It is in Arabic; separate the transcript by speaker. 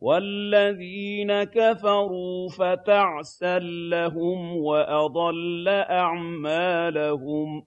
Speaker 1: وَالَّذِينَ كَفَرُوا فَتَعْسًا لَّهُمْ وَأَضَلَّ أَعْمَالَهُمْ